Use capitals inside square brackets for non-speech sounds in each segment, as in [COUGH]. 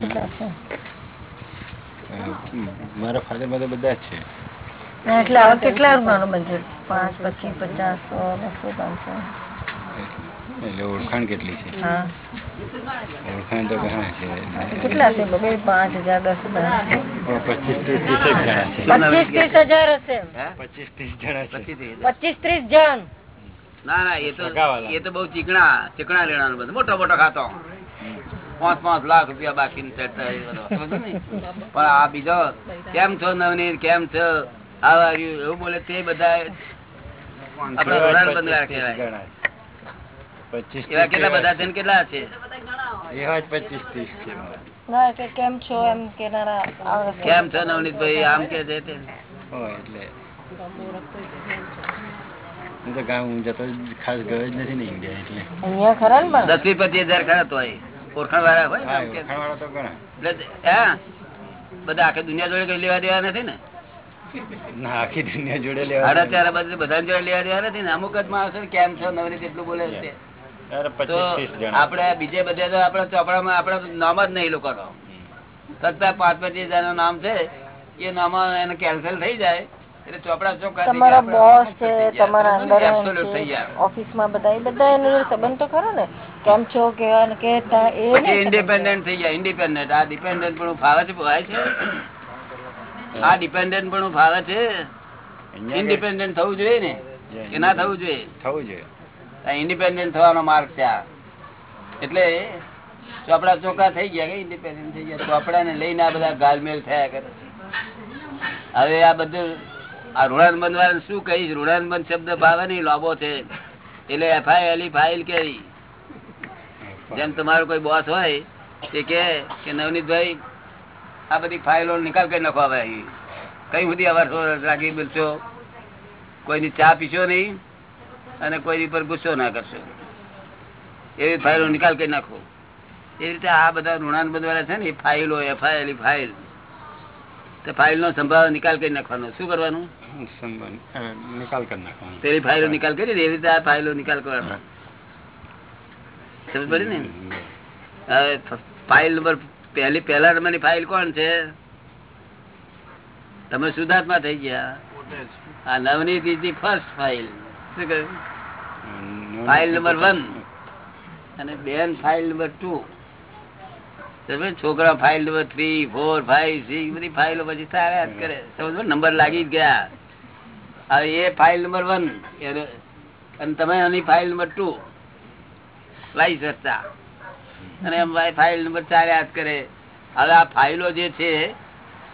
કેટલા મારા father mother બધા જ છે. એટલે આવા કેટલા રૂપિયાનું બનશે પાંચ પછી પચાસ સો બસો પાંચસો. એટલે ઓળખાણ કેટલી છે? ઓળખાણ તો ઘણા છે. કેટલા છે? બબે પાંચ હજાર દસ હજાર. પચીસ ત્રીસ જણા છે. પચીસ ત્રીસ હજાર હશે પચીસ ત્રીસ જણા છે. પચીસ ત્રીસ. જણ. ના ના એ તો એ તો બહુ ચીકણા ચીકણા લેણાનું બધું. મોટો મોટો ખાતો. પાંચ પાંચ લાખ રૂપિયા બાકી? પણ આ બીજો કેમ છો નવનીત? કેમ છો? એવું બોલે તે બધા આપણા રોડાણ બંધગાર કહેવાય. પચીસ એવા કેટલા બધા છે કેટલા છે? એવા જ પચીસ ત્રીસ છે ના એટલે કેમ છો એમ કેનારા આવે છે. કેમ છો નવનીતભાઈ આમ કે છે એટલે. ખાસ ગયો જ નથી ને ઇન્ડિયા એટલે. અહીંયા ખરા ને દસ વી પચીસ હજાર ખરા તો હોય ઓળખાણ વાળા હોય બધા આખી દુનિયા જોડે કઈ લેવા દેવા નથી ને? આખી દુનિયા જોડે લેવા સાડા ચાર બધા જોડે લેવા દેવા નથી ને? અમુક જ માણસો કેમ છો નવરીત એટલું બોલે છે અરે તો પચીસ ત્રીસ જણા. આપણે બીજે બધે તો આપણા ચોપડામાં આપણા નામ જ નહીં લોકો કરતા પાંચ પચીસ હજારનું નામ છે એ નામ એને કેન્સલ થઈ જાય. એટલે ચોપડા ચોખ્ખા તમારા બોસ છે તમારા અંદર ઓફિસમાં બધા બધા એનો સંબંધ તો ખરો ને? કેમ છો કે કેતા? એ ઇન્ડિપેન્ડન્ટ થઈ ગયા ઇન્ડિપેન્ડન્ટ આ ડિપેન્ડન્ટ પણ ફાવે છે હોય છે? આ ડિપેન્ડન્ટ પણ ફાવે છે? ઇન્ડિપેન્ડન્ટ થવું જોઈએ ને? કે ના થવું જોઈએ? થવું જોઈએ. ઇન્ડિપેન્ડન્ટ થવાનો માર્ગ છે આ. એટલે ચોપડા ચોકા થઈ ગયા કે ઇન્ડિપેન્ડન્ટ થઈ ગયા? ચોપડા ને લઈને આ બધા ગાલમેલ થયા કરે હવે આ બધું આ ઋણાન બંધ શું કહીશ? ઋણાન બંધ શબ્દ ભાવે નહીં લોબો છે. એટલે એફઆઈ એલી ફાઇલ કેવી જેમ તમારો કોઈ બોસ હોય તે કે નવનીતભાઈ આ બધી ફાઇલો નિકાલ કરી નાખો અહીં. કઈ સુધી અવાર રાખી બોલશો? કોઈની ચા પીશો નહીં અને કોઈની પર ગુસ્સો ના કરશો. એવી ફાઇલો નિકાલ કરી નાખો. એવી રીતે આ બધા ઋણાન બધવાળા છે ને એ ફાઇલો એફઆઈએલ ફાઇલ તે ફાઇલ નો સંભાવ નિકાલ કરી નાખવાનો. શું કરવાનું? નિકાલ કરી નાખવાનો. પેલી ફાઇલો નિકાલ કરી એવી રીતે આ ફાઇલો નિકાલ કરવાનો. સમજ પડી ને. હવે ફાઇલ નંબર પહેલી પહેલા નંબરની ફાઇલ કોણ છે? તમે સુધાર્થમાં થઈ ગયા. આ Navneet is the first file શું કહ્યું? ફાઇલ નંબર વન અને બેન ફાઇલ નંબર ટુ છોકરા file number three four five six બધી ફાઇલો પછી સારા જ કરે. સમજો નંબર લાગી જ ગયા. હવે એ ફાઇલ નંબર વન અને તમે એની ફાઇલ નંબર ટુ લાઈ શકતા અને ફાઇલ નંબર ચાલ્યા જ કરે. હવે આ ફાઇલો જે છે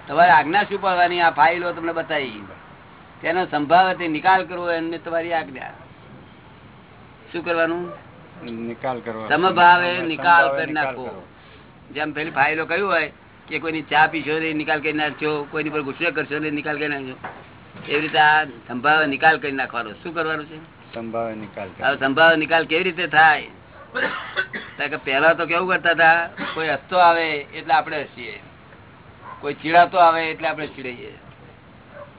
તમારે આજ્ઞા શું પડવાની? આ ફાઇલો તમને બતાવી. તેનો સંભાવતી નિકાલ કરવો એમને તમારી આજ્ઞા. શું કરવાનું? નિકાલ કરવા સમભાવે નિકાલ કરી નાખવો. જેમ પેલી ફાઇલો કહ્યું હોય કે કોઈની ચા પીશો નહીં નિકાલ કરી નાખજો. કોઈની પર ગુસ્સે કરશો નહીં નિકાલ કરી નાખજો. એવી રીતે આ સંભાવે નિકાલ કરી નાખવાનો. શું કરવાનું છે? સંભાવે નિકાલ હવે સંભાવ નિકાલ કેવી રીતે થાય? પહેલા તો કેવું કરતા હતા, કોઈ હસતો આવે એટલે આપણે હસીએ. કોઈ ચીડાતો આવે એટલે આપણે ચીડાઈએ.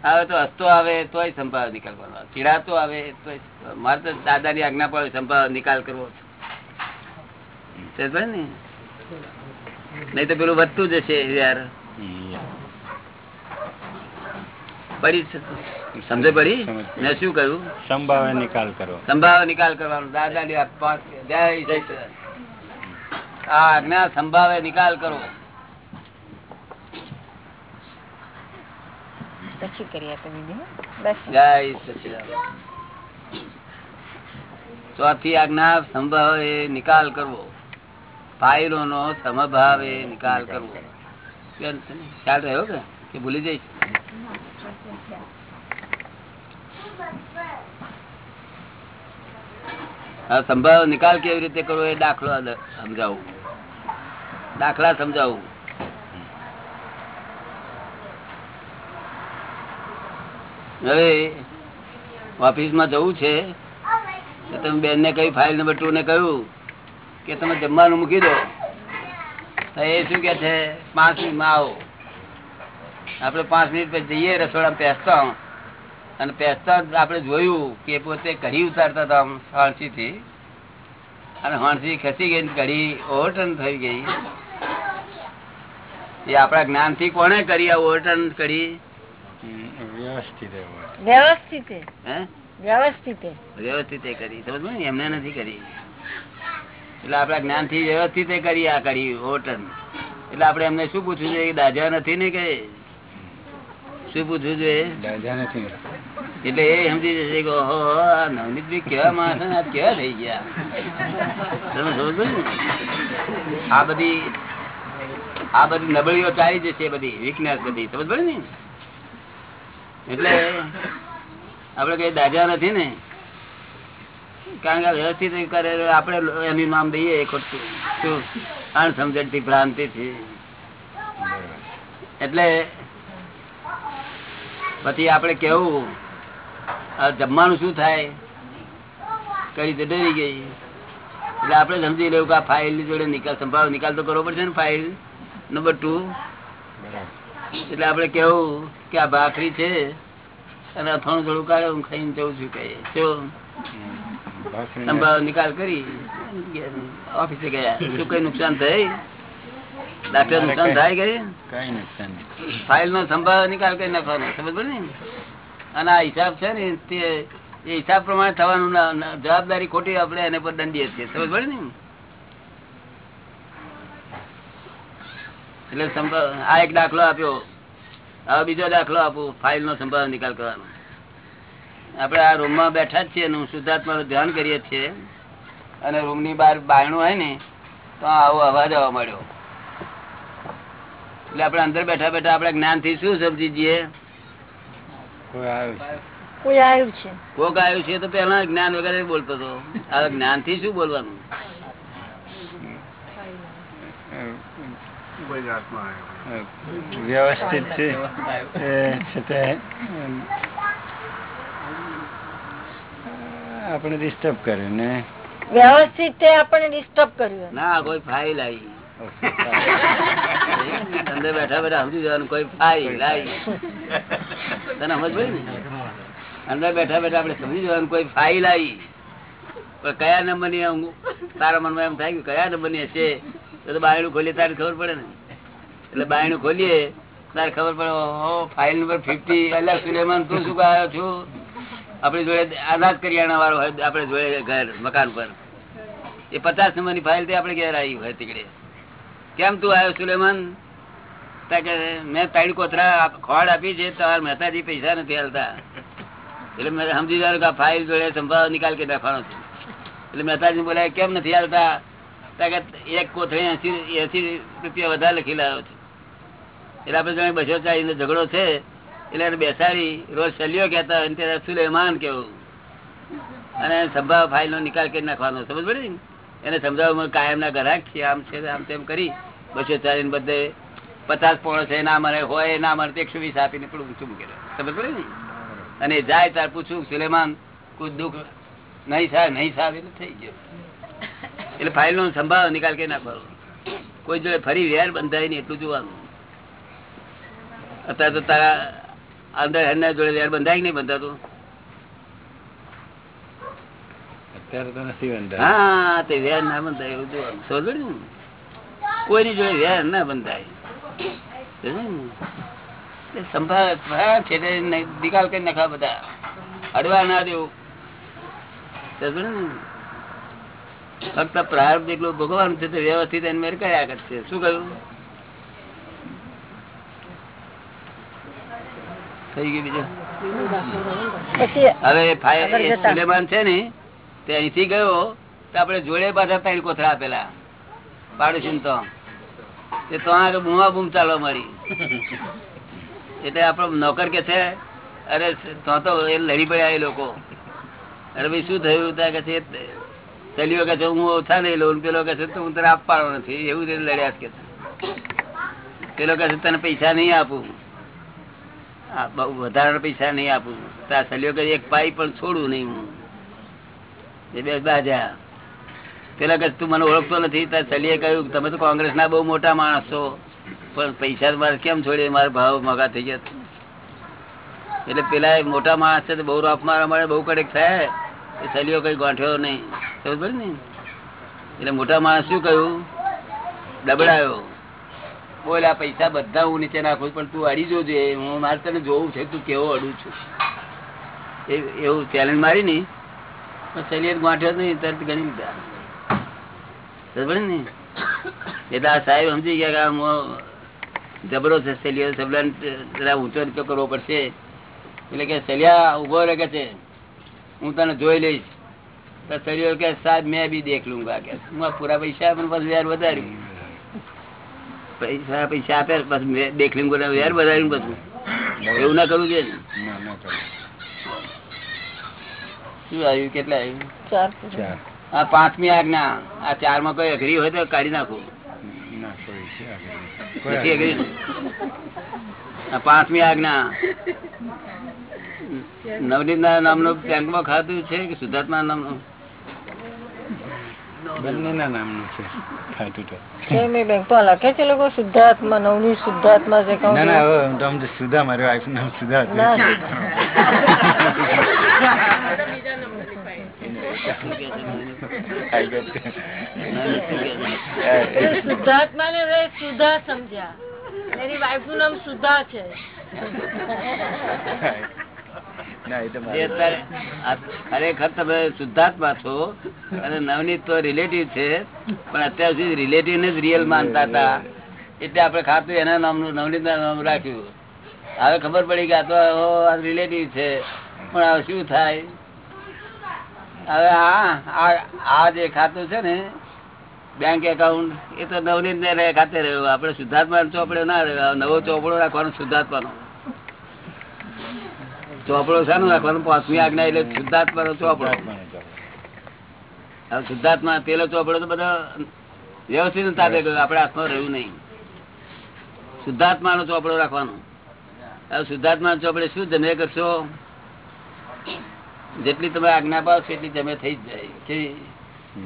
હવે તો હસતો આવે તોય સંભાવ નિકાલ કરવાનો. ચીડાતો આવે તો મારે તો દાદાની આજ્ઞા પર સંભાવ નિકાલ કરવો ને? નહીં તો પેલું વધતું જશે યાર. પડી સમજે પડી મેં શું કહ્યું સંભાવે નિકાલ કરો સંભાવે નિકાલ કરવાનો. દાદા જય આ આજ્ઞા સંભાવે નિકાલ કરો પછી. ચોથી આજ્ઞા સંભાવે નિકાલ કરવો. ફાઇલો નો સમભાવે નિકાલ કરવો? ખ્યાલ રહ્યો કે? કે ભૂલી જઈશ? આ સંભાવ નિકાલ કેવી રીતે કરવો એ દાખલો સમજાવું. દાખલા સમજાવું. હવે ઓફિસમાં જવું છે તમે બેન ને કહ્યું ફાઇલ નંબર ટુ ને કહ્યું કે તમે જમવાનું મૂકી દો. એ શું કે છે? પાંચ મિનિટમાં આવો. આપણે પાંચ મિનિટ પછી જઈએ રસોડા પેસતા અને પેસતા આપણે જોયું કે પોતે કઢી ઉતારતા હતા હાણસી થી અને હાણસી ખસી ગઈ કઢી ઓવરટર્ન થઈ ગઈ. એ આપણા જ્ઞાનથી કોને કરી આ ઓવરટર્ન કરી વ્યવસ્થિત વ્યવસ્થિત. કરી. સમજ ને? એમને નથી કરી. એટલે આપણા જ્ઞાનથી વ્યવસ્થિત કરી આ કરી ઓવરટર્ન એટલે આપણે એમને શું પૂછવું છે કે દાજા નથી ને કે શું પૂછવું જોઈએ એટલે એ સમજી જશે કે ઓહો આ કેવા માણસ ને આ કેવા થઈ ગયા. તમે સમજો આ બધી આ બધી નબળીઓ ચાલી જશે બધી વીકનેસ બધી. સમજ પડે ને? એટલે આપડે કઈ દાજા નથી ને? કારણ કે વ્યવસ્થિત કરે આપણે એનું નામ દઈએ ખોટું. શું? અણસમજણથી ભ્રાંતિ થી એટલે પછી આપણે કેવું? આ જમવાનું શું થાય? કઈ તો ડરી ગઈ? એટલે આપણે સમજી લેવું કે આ ફાઇલની જોડે નિકાલ સંભાવ નિકાલ તો કરવો પડશે ને ફાઇલ નંબર ટુ એટલે આપણે કેવું કે આ ભાખરી છે અને અથાણું થોડું કાઢે હું ખાઈને જઉં છું કઈ જો. સંભાવ નિકાલ કરી. ઓફિસે ગયા. શું કઈ નુકસાન થાય ડાક્ટર નુકસાન થાય કે? કઈ નુકસાન ફાઇલ નો સંભાવ નિકાલ કરી નાખવાનો સમજ પડે ને? અને આ હિસાબ છે ને તે એ હિસાબ પ્રમાણે થવાનું જવાબદારી ખોટી આપણે એને પર દંડીએ છીએ સમજ પડે ને? એટલે સંભાવ આ એક દાખલો આપ્યો. હવે બીજો દાખલો આપું ફાઇલ નો સંભાવ નિકાલ કરવાનો. આપણે આ રૂમમાં બેઠા જ છીએ અને હું શુદ્ધાત્મા નું ધ્યાન કરીએ છીએ. અને રૂમની બહાર બાયણું હોય ને તો આવો અવાજ આવવા મળ્યો એટલે આપણે અંદર બેઠા બેઠા આપણે જ્ઞાનથી શું સમજી જઈએ કોઈ આવ્યું છે? કોઈ આવ્યું છે. કોક આવ્યું છે તો પેલા જ્ઞાન વગેરે બોલતો હતો. હવે જ્ઞાનથી શું બોલવાનું? વ્યવસ્થિત છે. આપણે ડિસ્ટર્બ કર્યું ને? વ્યવસ્થિત આપણે ડિસ્ટર્બ કર્યું ના કોઈ ફાઇલ આવી. અંદર બેઠા બેઠા સમજી જવાનું, કોઈ ફાઇલ આવી તને સમજ ને? અંદર બેઠા બેઠા આપડે સમજી જવાનું, કોઈ ફાઈ, લાઈ. કયા નંબરની તારા મનમાં એમ થાય કે કયા નંબરની હશે? તો બાયણું ખોલીએ, તારે ખબર પડે ને? એટલે બાયણું ખોલીએ, તારે ખબર પડે ઓ ફાઇલ નંબર ફિફ્ટી એટલે સુલેમાન, તું શું આવ્યો છું? આપણી જોડે આઝાદ કરિયાણા વાળો હોય, આપણે જોડે ઘર, મકાન પર. એ પચાસ નંબરની ફાઇલ તે આપણે ઘેર આવી હોય તીકડે. કેમ તું આવ્યો, સુલેમાન? કે, મેં ત્રણ કોતરા આપ- ખોડ આપી છે, તમારા મહેતાજી પૈસા નથી હાલતા. એટલે મેં સમજી જાય કે ફાઇલ જોડે સંભાવ નિકાલ કરી નાખવાનો છે. એટલે મહેતાજી બોલાય કેમ નથી હાલતા? કે, એક કોથળી એસી એસી રૂપિયા વધારે લખી લાવ્યો છે. એટલે આપણે જાણે બસો ચાલીસ નો ઝઘડો છે, એટલે એને બેસાડી, રોજ સલિયો કહેતા અને ત્યારે સુલેમાન કેવું? અને સંભાવ ફાઇલ નો નિકાલ કરી નાખવાનો, સમજ પડી ને? એને સમજાવવામાં કાયમ ના છે આમ છે આમ તેમ કરી. બસો ચાલીસ બધે પચાસ પોણો છે, ના મને હોય, ના મને એકસો વીસ આપીને પણ ઊંચું મૂકેલો સમજ પડે ને? અને જાય તાર પૂછું, સુલેમાન, કોઈ દુઃખ નહીં સાહેબ નહીં સાહેબ એટલે થઈ ગયો. એટલે ફાઇલ નો સંભાવ નિકાલ કે ના કરો કોઈ જોડે ફરી વેર બંધાય નહીં, એટલું જોવાનું. અત્યારે તો તારા અંદર હેરના જોડે વેર બંધાય નહીં બંધાતું? અત્યારે તો નથી બંધા હા તે વેર ના બંધાય એવું જોવાનું. સમજ કોઈની જોડે વેર ના બંધાય. નિકાલ કરી નાખા બધા. અડવા ના દેવું? ફક્ત પ્રારંભ એકલું ભગવાન છે તે વ્યવસ્થિત એને મેર કર્યા કરશે. શું કહ્યું? થઈ ગયું બીજું? હવે સુલેમાન છે ને તે અહીંથી ગયો તો આપણે જોડે પાછા ત્રણ કોથળા આપેલા. પાડોશી તો. તે તો આગળ બૂમા બૂમ ચાલવા મળી એટલે આપણો નોકર કે છે, અરે તો તો એ લડી પડ્યા એ લોકો. અરે ભાઈ, શું થયું? ત્યાં કે છે ચલીઓ કે છે, હું ઓછા નહીં લઉં. પેલો કે છે, તો હું તને આપવાનો નથી. એવું રીતે લડ્યા કે પેલો કે છે, તને પૈસા નહીં આપું. વધારાના પૈસા નહીં આપું. ત્યાં સલીઓ કે એક પાઈ પણ છોડું નહીં હું. પેલા કે તું મને ઓળખતો નથી ત્યાં ચલીએ કહ્યું તમે તો કોંગ્રેસ ના બહુ મોટા માણસ. છો પણ પૈસા મારે કેમ છોડી મારા ભાવ મોગા થઈ ગયા. એટલે પેલા મોટા માણસ છે બહુ રોફ મારા મારે બહુ કડક થાય. એ સલીઓ કઈ ગોઠવ્યો નહીં. સમજ પડે ને? એટલે મોટા માણસ શું કહ્યું? ડબડાયો બોલ, આ પૈસા બધા હું નીચે નાખું પણ તું અડી જોજે. હું મારે તને જોવું છે, તું કેવો અડું છું. એવું ચેલેન્જ મારી ને? સલિયત ગાંઠ્યો નહીં, તરત ગણી લીધા. ને? એટલે આ સાહેબ સમજી ગયા કે જબરો છે સલિયો સબલાને જરા ઊંચો નીચો કરવો પડશે. એટલે કે સલિયા ઊભો રહે છે? હું તને જોઈ લઈશ. તો સલિયો કે સાહેબ, મેં બી દેખ લુંગા કે હું પૂરા પૈસા પણ બસ વ્યાર વધાર્યું. પૈસા પૈસા આપે મેં દેખ લુંગો ને વ્યાર વધાર્યું બધું. એવું ના કરવું જોઈએ શું આવ્યું? કેટલા આવ્યું? ચાર આ પાંચમી આજ્ઞા આ ચારમાં કોઈ અઘરી હોય તો કાઢી નાખું. પાંચમી આજ્ઞા નવનીત ના નામનું બેંકમાં ખાતું છે કે શુદ્ધાત્મા નામનું? બંનેના નામનું છે ખાતું તો. બેંકમાં લખે છે લોકો શુદ્ધાત્મા નવની શુદ્ધાત્મા છે ના ના સુધા મારી વાઈફ નામ સુધા હતું. ના ખાઈ ગયો તે. એ શુદ્ધાત્મા ને સુધા સમજ્યા એની વાઈફનું નામ સુધા છે ખરેખર તમે શુદ્ધાત્મા છો અને નવનીત તો રિલેટિવ છે પણ અત્યાર સુધી રિલેટિવ ને જ રિયલ માનતા હતા એટલે આપણે ખાતું એના નામનું નવનીત ના નામ રાખ્યું હવે ખબર પડી કે આ તો રિલેટિવ છે પણ શું થાય હવે આ, આ- જે ખાતું છે ને બેંક એકાઉન્ટ એ તો નવનીત ને ખાતે રહ્યું. આપણે શુદ્ધાત્મા ચોપડે ના રહ્યો. નવો ચોપડો રાખવાનો શુદ્ધાત્માનો. ચોપડો શાનું રાખવાનું? પાંચમી આજ્ઞા એટલે શુદ્ધાત્માનો ચોપડો. ચોપડો. શુદ્ધાત્મા પેલો ચોપડો તો બધો વ્યવસ્થિત તાબે ગયો આપણે હાથમાં રહ્યું નહીં. શુદ્ધાત્માનો ચોપડો રાખવાનો. શુદ્ધાત્મા ચોપડે શું? જમે કરશો? જેટલી તમે આજ્ઞા પાડો એટલી જમે થઈ જ જાય?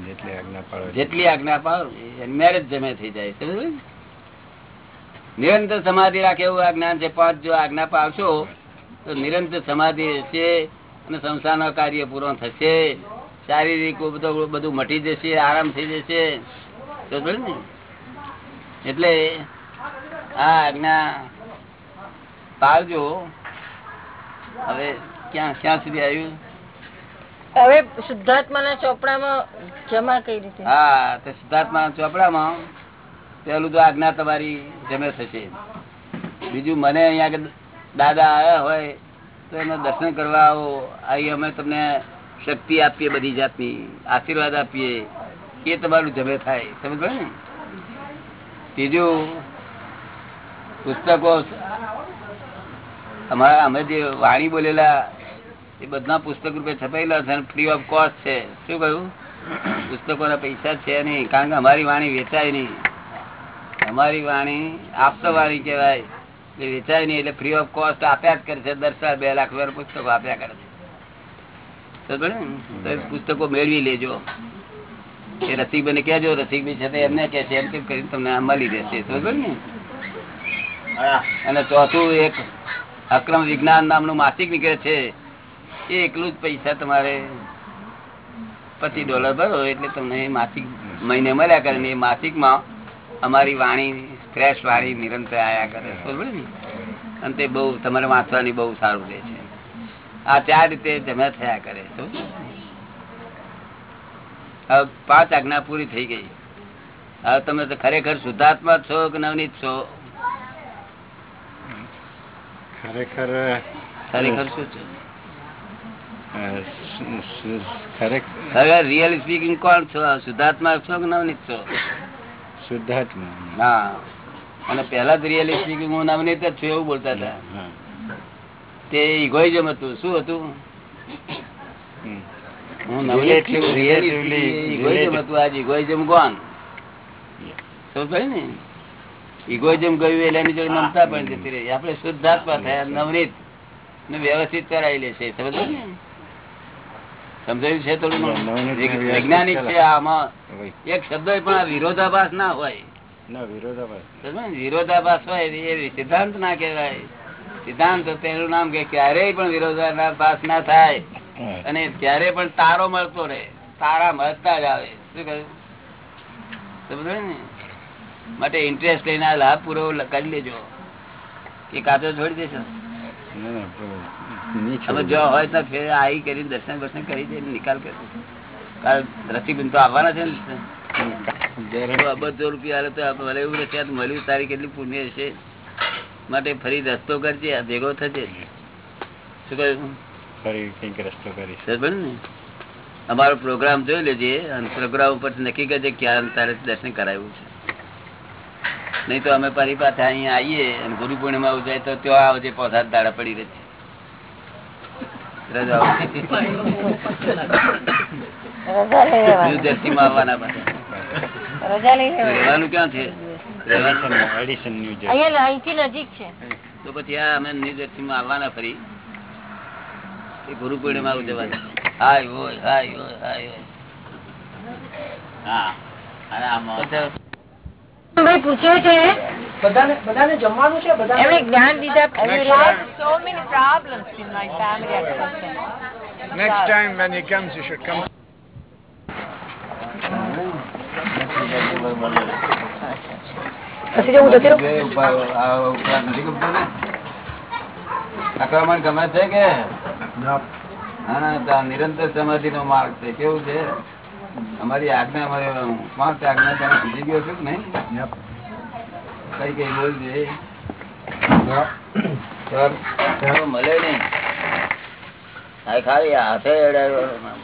જેટલી આજ્ઞા પાડો જેટલી આજ્ઞા પાડો મેરેજ જમે થઈ જાય. નિરંતર સમાધિ રાખે એવું આજ્ઞા છે. પાંચ જો આજ્ઞા પાડશો તો નિરંતર સમાધિ હશે અને સંસારનો કાર્ય પૂરો થશે. શારીરિક બધું બધું મટી જશે આરામ થઈ જશે. ને? એટલે આ આજ્ઞા પાડજો હવે ક્યાં ક્યાં સુધી આવ્યું? હવે શુદ્ધાત્મા ચોપડામાં જમા કઈ રીતે? હા, તો સિદ્ધાર્થમાં ચોપડામાં પેલું તો આજ્ઞા તમારી જમે થશે. બીજું મને અહીંયા દાદા આવ્યા હોય તો એના દર્શન કરવા આવો અહીં અમે તમને શક્તિ આપીએ બધી જાતની, આશીર્વાદ આપીએ, એ તમારું જમે થાય. સમજ ને? ત્રીજું, પુસ્તકો, અમારા અમે જે વાણી બોલેલા એ બધા પુસ્તક રૂપે છપાયેલા છે ફ્રી ઓફ કોસ્ટ છે. શું કહ્યું? પુસ્તકોના પૈસા છે નહીં કારણ કે અમારી વાણી વેચાય નહીં. અમારી વાણી આપતો વાણી કહેવાય. એ વેચાય નહીં એટલે ફ્રી ઓફ કોસ્ટ આપ્યા જ કરે છે દર સાલ બે લાખ રૂપિયા પુસ્તકો આપ્યા કરે છે. પુસ્તકો મેળવી લેજો. એ રસિકભાઈ કહેજો રસિકભાઈ છે એમને કે છે એમ કેમ કરીને તમને આ મળી રહેશે? સમજ ને? અને ચોથું એક અક્રમ વિજ્ઞાન નામનું માસિક નીકળે છે. એ એકલું જ પૈસા તમારે પચીસ ડોલર ભરો એટલે તમને માસિક મહિને મળ્યા કરે ને એ માસિકમાં અમારી વાણી ફ્રેશ વાણી નિરંતર આયા કરે. બરોબર ને? અને તે બહુ તમારે વાંચવાની બહુ સારું રહે છે. આ ચાર રીતે જમા થયા કરે હવે પાંચ આજ્ઞા પૂરી થઈ ગઈ. હવે તમે તો ખરેખર શુદ્ધાત્મા છો કે નવનીત છો? ખરેખર ખરેખર શું છો? હવે રિયલ સ્પીકિંગ કોણ છો? શુદ્ધાત્મા છો કે નવનીત છો? શુદ્ધાત્મા. હા. અને પહેલા જ રિયલ સ્પીકિંગ હું નવનીત જ છું એવું બોલતા હતા. તે ઇગોઇઝમ હતું. શું હતું? હું નવનીત છું. Relatively- ઇગોઇઝમ હતું. આજ ઇગોઇઝમ કોણ? સમજ ને? ઇગોઇઝમ ગયું એટલે એની જોડે મમતા પણ જતી રહી. આપણે શુદ્ધાત્મા થયા નવનીત. ને વ્યવસ્થિત કરાવી લેશે. સમજ ને? સમજાયું છે થોડું વૈજ્ઞાનિક છે આમાં. એક શબ્દ પણ આ વિરોધાભાસ ના હોય. વિરોધાભાસ. વિરોધાભાસ હોય એ સિદ્ધાંત ના કહેવાય. સિદ્ધાંત તેનું નામ કે ક્યારેય પણ વિરોધાભાસ ના થાય. અને ક્યારે પણ તારો મળતો રહે. તારા મળતા જ આવે. શું કહ્યું? ને? માટે ઇન્ટરેસ્ટ લઈને આ લાભ પૂરો કરી લેજો. કે કાચો છોડી દેશો. અમે જો હોય તો ફેર આવી કરીને દર્શન દર્શન કરી દે નિકાલ કરી કારણ રસીબેન તો આવવાના છે ને અબજો રૂપિયા હાલે તો ભલે એવું રહેશે મળ્યું તારી કેટલી પુણ્ય છે. માટે ફરી રસ્તો કરજે ભેગો થશે શું કહ્યું? ફરી કંઈક રસ્તો કરીશ. ને. અમારો પ્રોગ્રામ જોઈ લેજે અને પ્રોગ્રામ ઉપર નક્કી કરજે ક્યાં તારે દર્શન કરાવ્યું છે. નહીં તો અમે ફરી પાછા અહીંયા આવીએ અને ગુરુ પૂર્ણિમા ઉજાય તો ત્યાં આવજે પોસાદ દાડા પડી રહે છે રજાઓ. રજા લઈ ન્યૂ લેવાની જર્સીમાં આવવાના ફરી. એ ગુરુ પૂર્ણિમા ઉજવવાની હાય હોય હાય હોય હાય હોય. હા. આમાં ભાઈ પૂછ્યું છે બધાને બધાને જમવાનું છે? બધા એમણે જ્ઞાન દીધા when he comes, you should come. આક્રમણ ગમે છે કે? હા ના, નિરંતર સમાધિ નો માર્ગ છે. કેવું છે? અમારી આજ્ઞા અમારે પાંચ આજ્ઞા તમે સમજી ગયો છો કે નહીં? કઈ કઈ બોલજે. મળે નઈ ખાલી હાથે ના.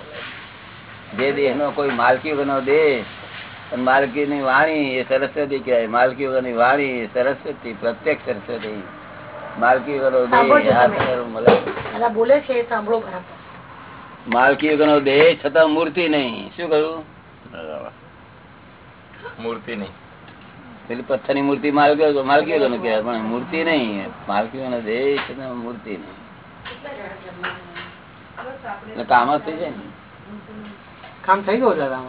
જે દેહ નો કોઈ માલકી વગરનો દેહ માલકી ની વાણી એ સરસ્વતી કહેવાય. માલકી વગરની વાણી એ સરસ્વતી પ્રત્યક્ષ સરસ્વતી. માલકી વગર દેહ હાથ મળે. બોલે છે સાંભળો માલકી માલકી વગરનો દેહ છતાં મૂર્તિ નહીં. શું કહ્યું? મૂર્તિ નહીં. પેલી પથ્થરની મૂર્તિ માલકીઓ માલકીઓ વગરનો કહેવાય પણ મૂર્તિ નહીં માલકીઓ નો દેશ મૂર્તિ નહીં એટલે કામ જ થઈ જાય ને. કામ થઈ ગયું દાદા.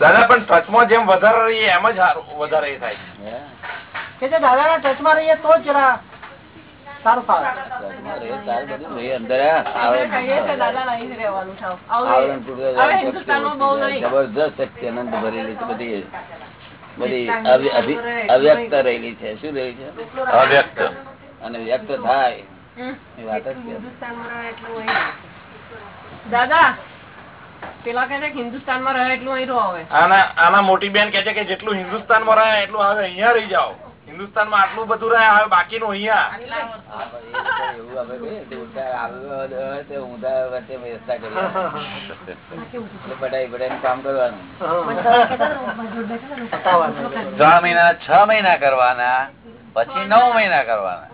દાદા પણ ટચમાં જેમ વધારે રહીએ એમ જ હારું- વધારે થાય દાદા ના ટચમાં રહીએ તો જ જરા સારું. જબરદસ્ત ભરેલી છે બધી બધી અવ્યક્ત રહેલી છે. શું રહેલી છે? અવ્યક્ત. અને વ્યક્ત થાય. એ વાત જ. દાદા પેલા કે છે કે હિન્દુસ્તાનમાં રહે એટલું અહીં રહો આવે આના આના મોટી બેન કે છે કે જેટલું હિન્દુસ્તાનમાં રહે એટલું હવે અહીંયા રહી જાઓ. હિન્દુસ્તાનમાં આટલું બધું રહે હવે બાકીનું અહીંયા. [LAUGHS] કામ કરવાનું. પતાવવાનું. મહિના છ મહિના કરવાના પછી નવ મહિના. કરવાના.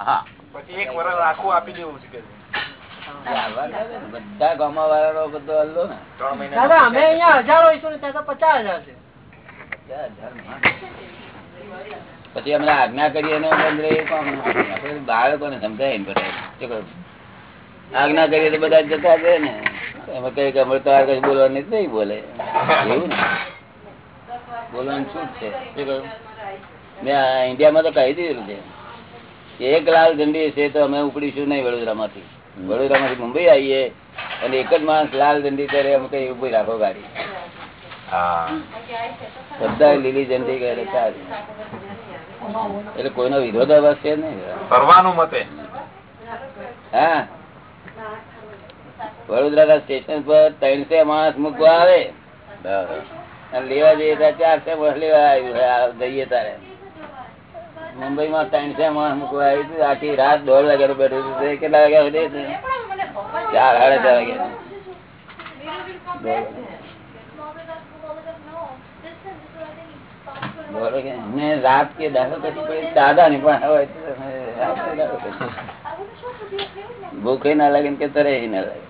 હા. પછી એક વર્ષ આખું આપી દેવું છે છે. બધા ગામમાં વાળા બધો હલ્લો ને. ત્રણ મહિના અમે અહીંયા હજાર હોઈશું ને ત્યાં તો પચાસ હજાર છે. ધર્મ. પછી અમે આજ્ઞા કરીએ એનો આપણે બાળકોને સમજાય ને બધા. આજ્ઞા કરીએ તો બધા જતા રહે ને. એમાં કઈ કે તો કઈ બોલવાની નહીં બોલે. એવું ને? બોલવાનું શું છે? મેં ઇન્ડિયામાં તો કહી દીધેલું છે. એક લાલ ઝંડી છે તો અમે ઉપડીશું નહીં વડોદરામાંથી. વડોદરામાંથી મુંબઈ આવીએ અને એક જ માણસ લાલ ઝંડી કરે અમે કઈ ઊભી રાખો ગાડી. બધા લીલી ઝંડી કરે ચાલે એટલે કોઈનો વિરોધાભાસ છે નહીં સર્વાનું મતે? હા. વડોદરા સ્ટેશન પર ત્રણસો માણસ મૂકવા આવે. અને લેવા જઈએ ત્યાં ચારસો બસ લેવા આવ્યું જઈએ તારે મુંબઈ માં ત્રણસો માણસ મૂકવા આવ્યું હતું. આખી રાત દોઢ વાગ્યા બેઠું હતું. કેટલા વાગ્યા સુધી? ચાર સાડા ચાર વાગ્યા. દોઢ વાગ્યા. દોઢ વાગ્યા. ને રાત કે દાખલ પછી કોઈ દાદા ની પણ હોય તો અમે રાત્રે દાખલ કરીએ. ભૂખે ના લાગે ને કે તરે ના લાગે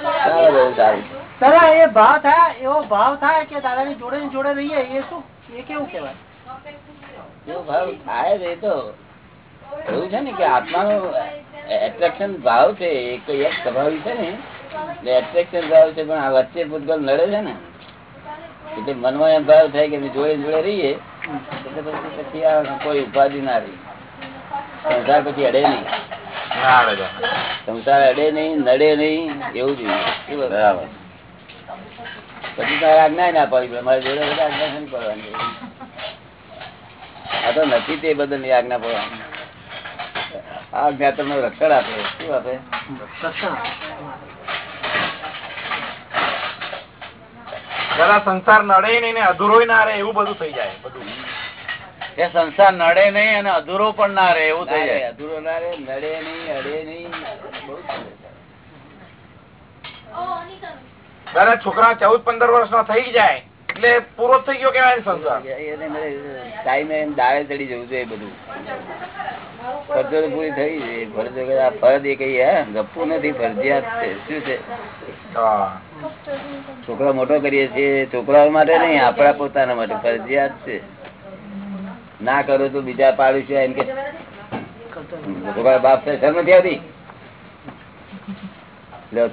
સારું બહુ સારું દાદા એ ભાવ થાય એવો ભાવ થાય કે દાદાની જોડે ને જોડે રહીએ એ શું એ કેવું કેવાય જો ભાવ થાય જ એ તો એવું છે ને કે આત્માનો એટ્રેક્શન ભાવ છે એક એક સ્વભાવી છે ને એટલે એટ્રેક્શન ભાવ છે પણ આ વચ્ચે ભૂતગલ નડે છે ને એટલે મનમાં એમ ભાવ થાય કે જોડે જોડે રહીએ એટલે પછી પછી આ કોઈ ઉપાધિ ના રહી. સંસાર પછી અડે નહીં. ના. સંસાર અડે નહીં નડે નહીં એવું જોઈએ બરાબર. પછી તારે આજ્ઞા ના પાડી મારે જોડે બધા આજ્ઞા નહીં પાડવાની. આ તો નથી તે બધા આજ્ઞા પાડવાની. આ આજ્ઞા તમને રક્ષણ આપે. શું આપે? સંસાર નડે નહીં ને અધૂરોય ના રહે એવું બધું થઈ જાય બધું. એ સંસાર નડે નહીં અને અધૂરો પણ ના રહે એવું થઈ જાય. અધૂરો ના રે નડે નહીં અડે નહીં. દાદા છોકરા ચૌદ પંદર વર્ષ ના થઈ જાય એટલે પૂરો થઈ ગયો કેવાય સંસાર. ટાઈમે એમ દાળે ચડી જવું જોઈએ બધું. ફરજો પૂરી થઈ ફરજો આ ફરજ એ કઈ હે? ગપ્પુ નથી ફરજિયાત છે. શું છે? છોકરા મોટો કરીએ છીએ. છોકરાઓ માટે નહીં આપણા પોતાના માટે. ફરજિયાત છે. ના કરો તો બીજા પાડું છે એમ કે. છોકરા બાપ છે શરમ નથી આવતી?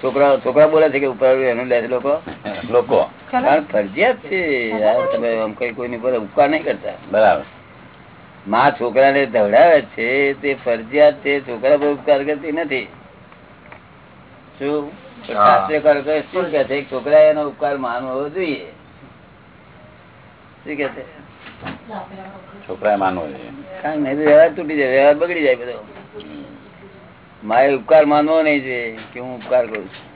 છોકરા છોકરા બોલે છે કે ઉપર એનું લે લોકો? લોકો. ફરજિયાત છે. તમે આમ કઈ કોઈની પર ઉપકાર નહીં કરતા. બરાબર. માં છોકરાને ધવડાવે છે તે ફરજિયાત છે છોકરા પર ઉપકાર કરતી નથી. શું? કે છે? છોકરા એનો ઉપકાર માનવો જોઈએ. શું કે છે? માનવું નહીં વ્યવહાર તૂટી જાય વ્યવહાર બગડી જાય બધો. મારે ઉપકાર માનવો નહીં જોઈએ કે હું ઉપકાર કરું છું.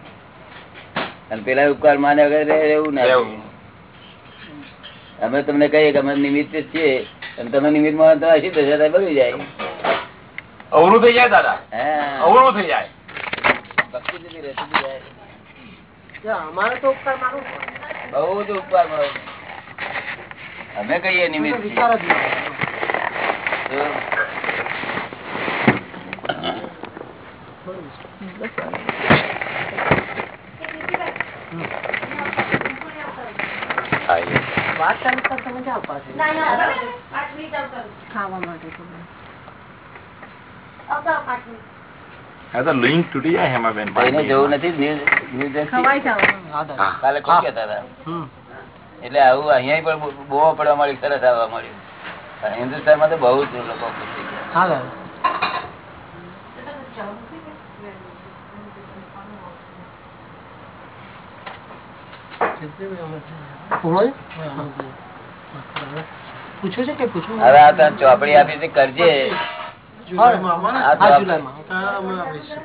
અને પેલા ઉપકાર માને વગર રહેવું ના અમે તમને કહીએ કે અમે નિમિત્ત છીએ. તમે નિમિત્તમાં તો હસી દશા થાય બગડી જાય. અવરું થઈ જાય દાદા. અવરું થઈ જાય. ભક્તિ જતી રહે, જાય. અમારે તો ઉપકાર માનવું બહુ જ ઉપકાર મળે અમે કહીએ નિમિત્ત વિચાર જ વાત ચાલુ કર તમે જાઓ પાછું ખાવા માટે તો. લિંક તૂટી જાય હેમાબેન જવું નથી ન્યૂ- ન્યૂ જર્સી? ખવાય જવાનું. હા, દાદા. કાલે કોણ કહેતા હતા એટલે આવું અહીંયા પણ બહુ- પડવા મળ્યું સરસ આવવા મળ્યું હિન્દુસ્તાનમાં તો બહુ જ લોકો ખુશ થઈ ગયા? પૂછ્યું છે કે પૂછવું હવે આ તને ચોપડી આપી છે કરજે.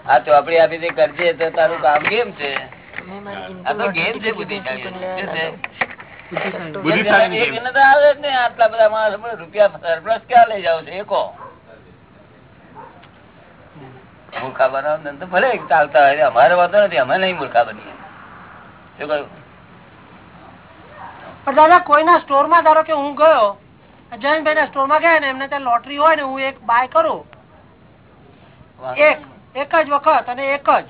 આ ચોપડી આપી છે કરજે. તો તારું કામ કેમ છે? આ તો ગેમ છે બુદ્ધિશાળી. શું છે? બુદ્ધિશાળી. એક એને તો આવે જ ને આટલા બધા માણસ રૂપિયા સરપ્લસ ક્યાં લઈ જાવ છે? એકો. મૂર્ખા બનાવ તો ભલે ચાલતા હોય અમારે વાંધો નથી અમે નહીં મૂર્ખા બનીએ. શું કહ્યું? પણ દાદા કોઈના સ્ટોરમાં ધારો કે હું ગયો જયંતભાઈ ના સ્ટોરમાં ગયા ને એમને ત્યાં લોટરી હોય ને હું એક બાય કરું. એક એક જ વખત અને એક જ.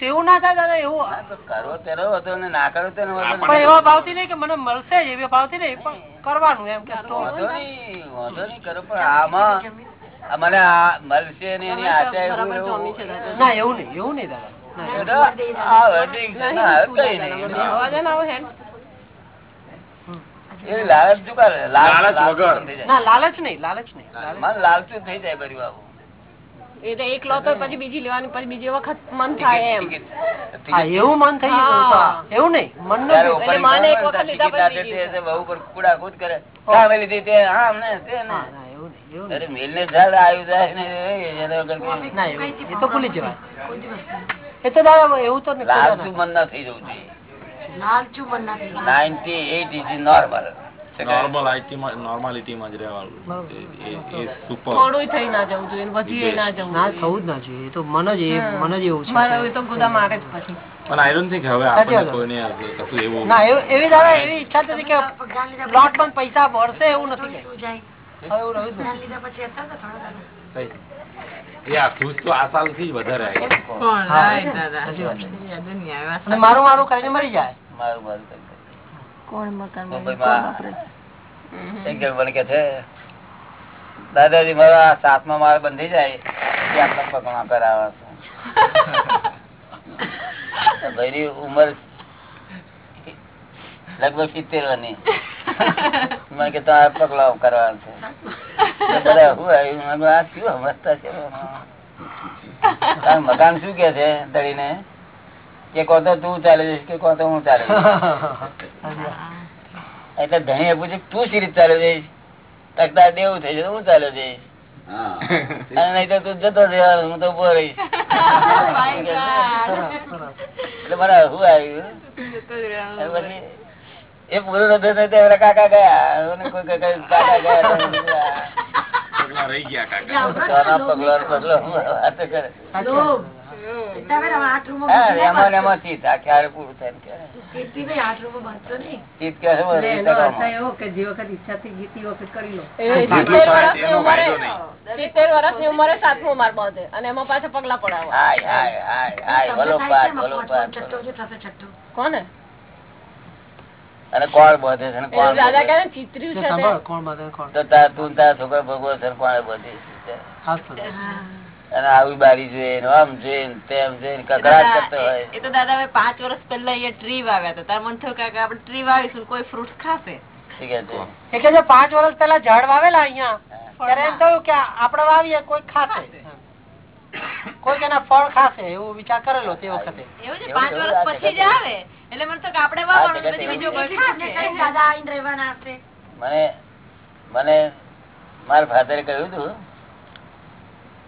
તેવું ના થાય દાદા એવું. કરો તેનો હતો ને ના કરો તેનો પણ એવા ભાવતી નહીં કે મને મળશે જ એવી ભાવતી નહીં પણ કરવાનું એમ કે સ્ટોર વાંધો નહીં વાંધો નહીં કરો પણ આમાં મને આ મળશે ને એની આશા એવું ના એવું નહીં એવું નહીં દાદા. આ કઈ નહીં. અવાજ ને આવો હેડ. એ લાલચ કરે? લાલચ- વગર. ના લાલચ નહીં લાલચ નહીં મન લાલચું થઈ જાય બરી બાબુ. એ તો એક લો તો પછી બીજી લેવાની પછી બીજી વખત મન થાય એમ હા એવું મન થઈ ગયું હા. તો. એવું નહીં મન ત્યારે નથી ઓપનિંગ માને એક વખત લીધા પછી દેતી બીજી હશે, બહુ પર કુડાકૂદ કરે. શા લીધી તે? હા, અમને તે ને. ઝાડ આવ્યું જાય ને એ એના વગર કઈ- નહીં ના એવું તો ભૂલી જવાય એ તો દાદા એવું તો નહીં લાલચું મન ના થઈ જવું જોઈએ 98 is normal. નોર્મલ આઈટીમાં નોર્માલિટીમાં જ રહેવાનું. એ- એ- એ સુપર થોડું થઈ ના જવું જોઈએ વધી ના જવું ના થવું જ ના જોઈએ. તો મન જ એ મન જ એવું છે. મારે તો ગુદા મારે જ પછી. પણ આઈ ડોન્ટ થિંક હવે આપણને કોઈને કશું એવું ના એવી દાદા એવી ઈચ્છા જ કે પ્લોટ પણ પૈસા ભરશે એવું નથી કઈ. હવે એવું રહ્યું ખુશ તો આ સાલથી વધારે સાચી અને મારું મારું કરીને મરી જાય. મારું મારું. કોણ મકાન કે છે દાદાજી મારા સાતમા માળ બંધી જાય પછી આપણા પગમાં કરાવવા ભાઈની ઉંમર લગભગ સિત્તેરની મને કે તમારે પગલાઓ કરવાનું છે. બધા હું આવ્યું આ શું છે? મકાન શું કે છે દળીને કે કહો તો તું ચાલે જઈશ કે કહો તો હું ચાલે એટલે ધણી એ પૂછ્યું તું સી રીતે ચાલે જઈશ તકતા દેવું થઈ જશે હું ચાલે જઈશ અને નહીં તો તું જતો રહેવાનો હું તો ઊભો રહીશ. એટલે મને હું આવ્યું? એ પૂરું નતું થયું તો કાકા ગયા. કોઈ કાકા કાકા ગયા રહી ગયા કાકા. પગલો કરે. પગલા. કોને? અને કોણ બધે છે કોણ દાદા કહે ચિત્ર્યું છે કોણ બાંધે કોણ. તો તું તારા છોકરા ભગવો છે ને બધી છે? અને આવી બારી જોઈએ આમ જોઈએ તેમ જોઈએ કકડાટ કરતો હોય. એ તો દાદા હવે પાંચ વર્ષ પહેલા અહીંયા ટ્રી વાવ્યા હતા. તાર મન થયું કે આપણે ટ્રી વાવીશું કોઈ ફ્રૂટ ખાશે? પાંચ વર્ષ પેલા ઝાડ વાવેલા અહિયાં. એમ થયું કે આપણે વાવીએ કોઈ ખાશે. કોઈ એના ફળ ખાશે એવો વિચાર કરેલો તે વખતે. એવું છે? પાંચ વર્ષ પછી જ આવે. એટલે મને થયું કે આપણે વાવવાનું પછી બીજો કોઈ ખાશે. મને મને મારા ફાધરે કહ્યું હતું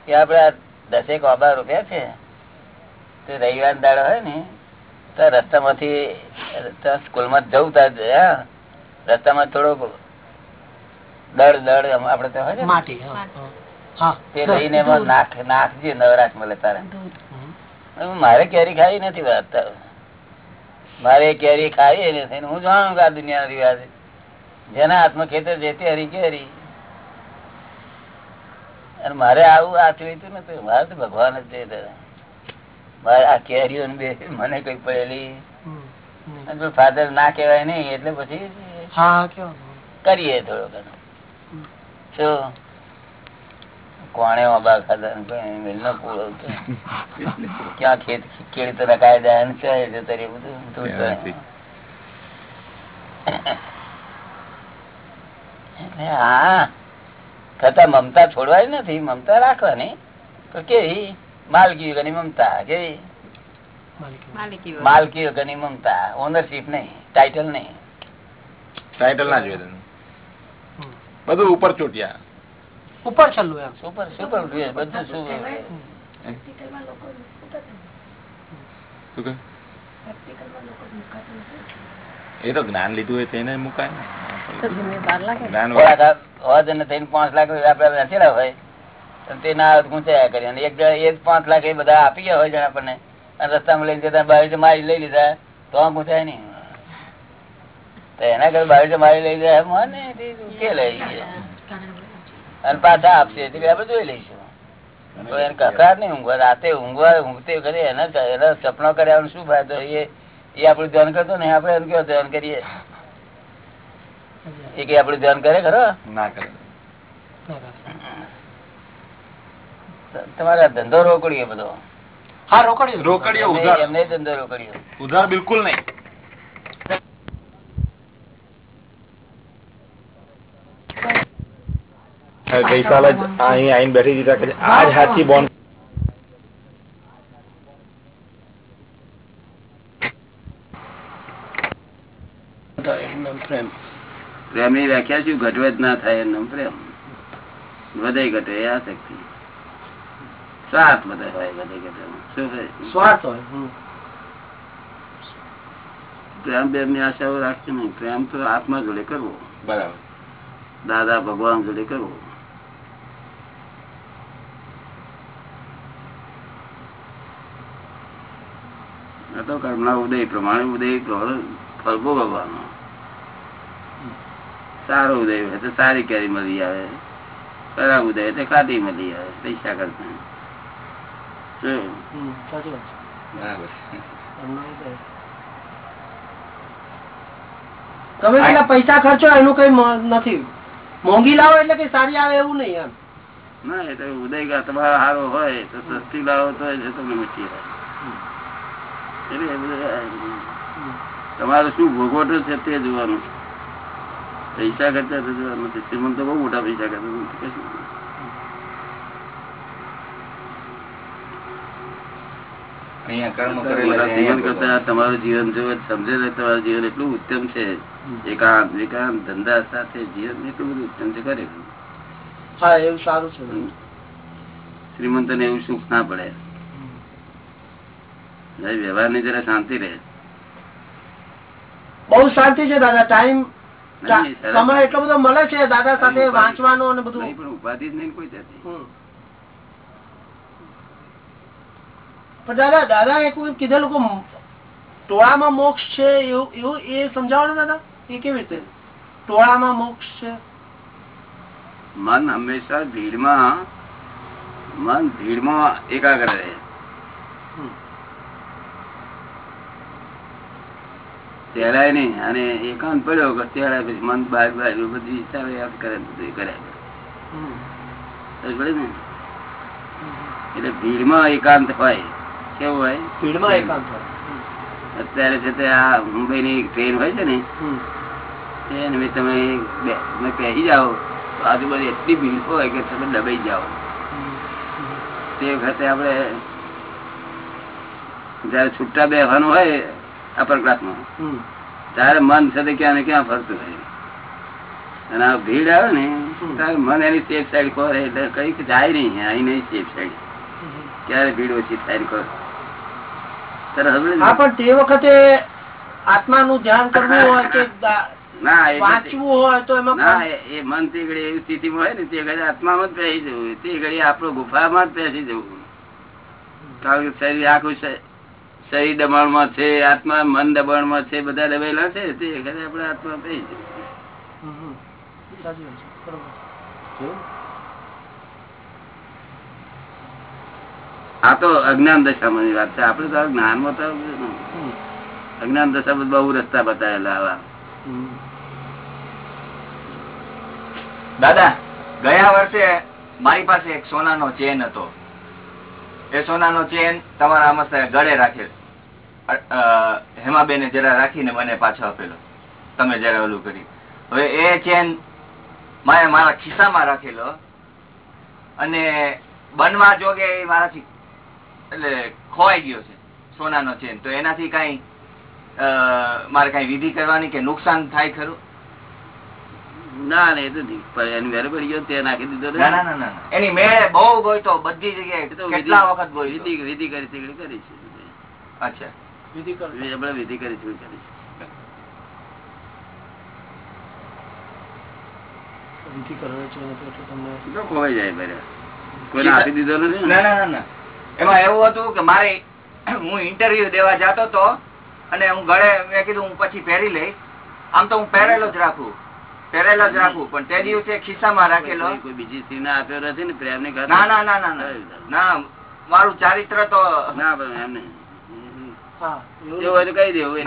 કે આપડે દસેક ઓબા રૂપિયા છે તે રવિવાર દાડો હોય ને તો રસ્તામાંથી સ્કૂલમાં જવું ત્યાં રસ્તામાં થોડો દળ દળ આપડે તો હોય માટી હા, હા. હા તે લઈને એમાં નાખ નાખજે નવરાશ મળે તારે. મારે કેરી ખાઈ નથી વાત. મારે કેરી ખાઈ નથી. હું જાણું કે આ દુનિયા રિવાજ જેના હાથમાં ખેતર જેતી તે હરી કેરી. મારે આવું આ હતું ને મારે તો ભગવાન જ છે મારે આ કેરીઓ બે મને કઈ પડેલી. ફાધર ના કેવાય નઈ એટલે પછી કરીએ થોડો ઘણો. શું? કોણે અબા ખાધા મિલનો પૂરો તો. ક્યાં ખેત ખેડૂતો ના કાયદા અને છે એ જતો બધું હા છતાં મમતા છોડવાની નથી મમતા રાખવાની. તો કેવી? માલકી વગરની મમતા કેવી? માલિકી. માલિકી વાળું. માલકી વગરની મમતા ઓનરશીપ નહીં ટાઇટલ નહીં. ટાઇટલ ના જોઈએ બધું ઉપર ચોટ્યા. ઉપર છેલ્લું એમ. સુપર સુપર બધું શું શું? એ તો જ્ઞાન લીધું હોય તેને મુકાય અને ત્રણ પાંચ લાખ રૂપિયા આપડે વેચેલા હોય તો તે ના ગુંચાયા કરી અને એક જણા એ જ પાંચ લાખ એ બધા આપી ગયા હોય જણા આપણને. અને રસ્તામાં લઈને જતા બાવીસ મારી લઈ લીધા. તો આ ગુંચાય નહીં. તો એના કરતા બાવીસ મારી લઈ જાય મને તે કે લઈ ગયા. અને પાછા આપશે એટલે આપણે જોઈ લઈશું. એને કકડાટ નહીં ઊંઘવા રાતે ઊંઘવા ઊંઘતે વખતે એના એના સપનો કર્યા શું ફાયદો? એ એ આપણું ધ્યાન કરતો ને આપણે એમ કેવું ધ્યાન કરીએ? એ કઈ આપણું ધ્યાન કરે ખરો? ના કરે. તમારા ધંધો રોકડીએ બધો. હા રોકડી રોકડીઓ ઉધાર. એમને ધંધો રોકડીએ. ઉધાર બિલકુલ નહીં. ગઈકાલે અહીં આવીને બેઠી દીધા આજ હાથી બોન્ડ પ્રેમ. ની વ્યાખ્યા શું ઘટવે જ ના થાય એનો પ્રેમ. વધે ઘટે એ આ શક્તિ. સ્વાર્થ બધે હોય વધે ઘટે શું સ્વાર્થ હોય પ્રેમ પ્રેમની આશાઓ રાખશે નહીં. પ્રેમ તો આત્મા જોડે કરવો. બરાબર. દાદા ભગવાન જોડે કરવો. આ તો કર્મના ઉદય પ્રમાણે ઉદય ફળ ફળ ભોગવવાનો સારો ઉદય હોય તો સારી કેરી મળી આવે ખરાબ ઉદય હોય તો ખાટી મળી આવે પૈસા કરતા છે. તમે પેલા પૈસા ખર્ચો એનું કઈ નથી. મોંઘી લાવો એટલે કઈ સારી આવે એવું નહીં એમ. ના એ તો ઉદય તમારો સારો હોય તો સસ્તી લાવો તો એ તમને મીઠી આવે એટલે તમારે શું ભોગવટો છે તે જોવાનું. પૈસા કરતા નથી શ્રીમંત તો બહુ મોટા પૈસા કરતા તમારું જીવન જો સમજે ને તમારું જીવન એટલું ઉત્તમ છે. એકાંત વિકાંત ધંધા સાથે જીવન એટલું બધું ઉત્તમ છે કરે. હા એવું સારું છે. શ્રીમંત ને એવું સુખ ના પડે. વ્યવહારની જરા શાંતિ રહે. બહુ શાંતિ છે દાદા. ટાઈમ. સમય એટલો બધો મળે છે દાદા સાથે વાંચવાનો અને બધું. પણ ઉપાધિ જ નહીં કોઈ જાતની. પણ દાદા દાદા એક કીધેલું કે ટોળામાં મોક્ષ છે એવું એવું એ સમજાવો ને દાદા? એ કેવી રીતે? ટોળામાં મોક્ષ છે. મન હંમેશા ભીડમાં મન ભીડમાં એકાગ્ર રહે. તેડાય નહીં. અને એકાંત પડ્યો કે સહેલાય પછી મન બહાર બહાર બધી ઈચ્છા યાદ કરે બધું કરે. ને? એટલે ભીડમાં એકાંત હોય. કેવું હોય? ભીડમાં એકાંત હોય. અત્યારે છે તે આ મુંબઈ ની ટ્રેન હોય છે ને હમ. તે તમે બે- તમે પહેરી જાઓ. તો આજુબાજુ એટલી ભીડ હોય કે તમે દબાઈ જાઓ. તે વખતે આપણે જયારે છૂટા બેસવાનું હોય અપર ક્લાસમાં તારે મન છે તે ક્યાં ને ક્યાં ફરતું હોય અને આ ભીડ આવે ને તારે મન એની સેફ સાઈડ ખોરે એટલે કઈ જાય નહીં અહીં નહીં સેફ સાઈડ ક્યારે ભીડ ઓછી થાય ને ખોરે ત્યારે હવે હા પણ તે વખતે આત્માનું ધ્યાન કરવું હોય કે ના એ વાંચવું હોય તો એમાં ના એ- એ મન તે ઘડી એવી સ્થિતિમાં હોય ને તે ઘડી આત્મામાં જ બેસી જવું. તે ઘડી આપણું ગુફામાં જ બેસી જવું. કારણ કે શરીર આખું શ- દબાણમાં છે આત્મા મન દબાણમાં છે બધા દબાયેલા છે? તે આપણે આત્મા છે. આ તો અજ્ઞાન દશામાં વાત છે. આપડે તો જ્ઞાનમાં તો અજ્ઞાન દશામાં બહુ રસ્તા બતાવેલા આવા. દાદા ગયા વર્ષે મારી પાસે એક સોનાનો ચેન હતો. એ સોનાનો ચેન તમારા મસ્ત ગળે રાખેલ. હેમાબેને જરા રાખીને મને પાછો આપેલો. તમે જરા ઓલું કરી. હવે એ ચેન મારે મારા ખિસ્સામાં રાખેલો અને બનવા જોગે એ મારાથી એટલે ખોવાઈ ગયો છે સોનાનો ચેન તો એનાથી કઈ મારે કઈ વિધિ કરવાની કે નુકસાન થાય ખરું? ના ના એ તો એની વેરે પડી ગયો તે નાખી દીધો ને. ના ના ના ના. એની મેળે બહુ ગોઈતો બધી જગ્યાએ. કેટલા વિધિ- વખત ગોઈતો વિધિ વિધિ કરી છે કરી છે. અચ્છા. વિધિ કરો. આપણે વિધિ કરી છે કરી વિધિ કરવાની છે તમને ખોવાઈ જાય બરે કોઈને આપી દીધો નથી ના? ના ના ના એમાં એવું હતું કે મારે હું ઇન્ટરવ્યુ દેવા જતો હતો અને હું ગળે મેં કીધું હું પછી પહેરી લઈશ. આમ તો હું પહેરેલો જ રાખું. પહેરેલો જ રાખવું પણ તે દિવસે ખિસ્સામાં રાખેલો. કોઈ- બીજી સ્ત્રી ને આપ્યો નથી ને પ્રેમની ના ના ના ના. ના મારું ચારિત્ર તો ના એમ નહીં એવું એવું હોય તો કહી દેવું.